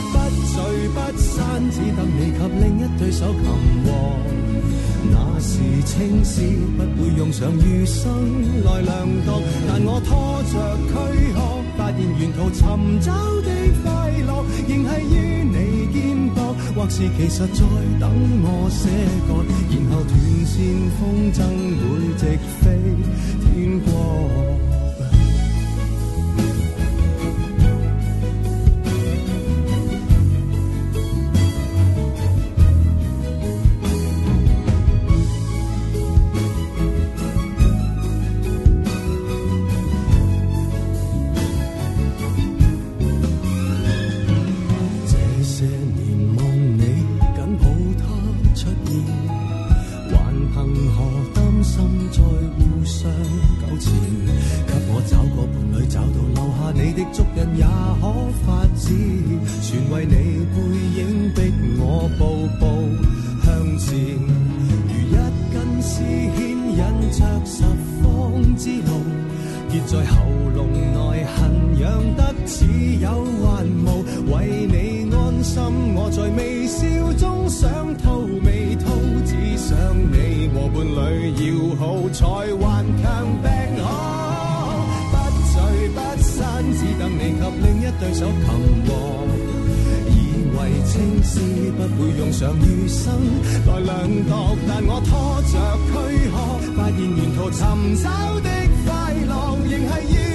不聚不散，只等你及另一對手擒獲。那是青絲，不會用上餘生來量度。但我拖着躯壳，發現沿途尋找的快樂，仍係於你肩膊。或是其實在等我卸載，然後斷線風筝會直飛天國。微笑中想吐未吐，只想你和伴侣要好，才顽强病可不聚不散。只等你及另一对手擒获，以为青丝不会用上余生来量度，但我拖着躯壳，发现沿途寻找的快乐，仍系要。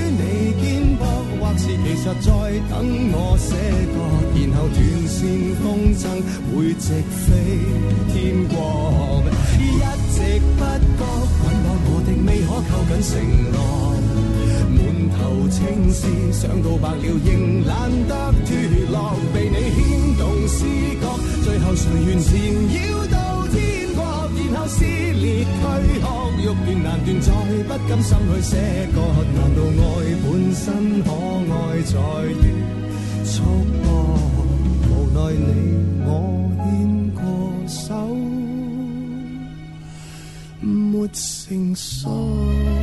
实在等我写过，然后断线风筝会直飞天光。一直不觉捆绑我的，未可靠紧承诺。满头青丝想到白了，仍懒得脱落。被你牵动思觉，最后谁愿缠绕？到？撕裂、躯壳、欲断难断，再不甘心去舍割。难道爱本身可爱，在于束缚？无奈你我牵过手，没成双。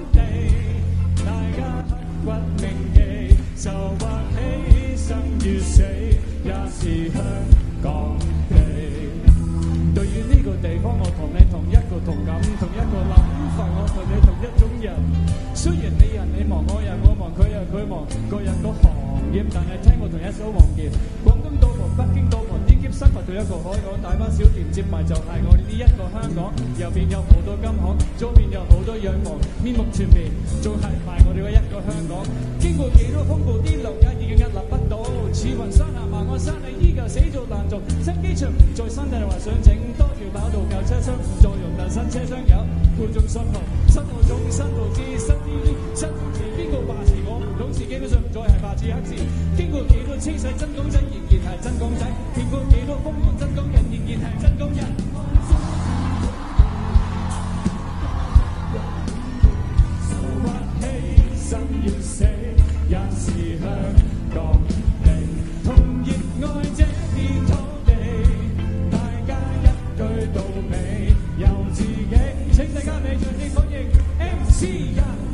各样个行业，但系听我同一首王杰：广东到国，北京到国，点知新发到一个海港，大班小店接埋就系我哋呢一个香港。右边有好多金行，左边有好多仰望，面目全面，仲系埋我哋嘅一个香港。经过几多风暴，啲龙也已经屹立不倒。始云山下万岸山，你依旧死做烂做。新机场在深圳话想整多条跑道，旧车厢再用新车厢有。观众心痛，新路纵新路子，新呢啲新边个霸字？总是基本上唔再系白纸黑字，经过几多清洗真公仔，仍然系真公仔；经过几多风浪真港人，仍然系真港人。心要死也是香港地，同热爱这片土地，大家一句到尾由自己，请大家未尽地反应，MC